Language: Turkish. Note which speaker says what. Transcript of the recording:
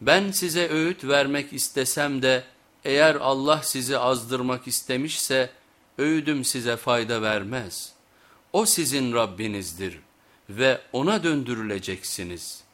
Speaker 1: Ben size öğüt vermek istesem de eğer Allah sizi azdırmak istemişse öğüdüm size fayda vermez. O sizin Rabbinizdir ve ona döndürüleceksiniz.''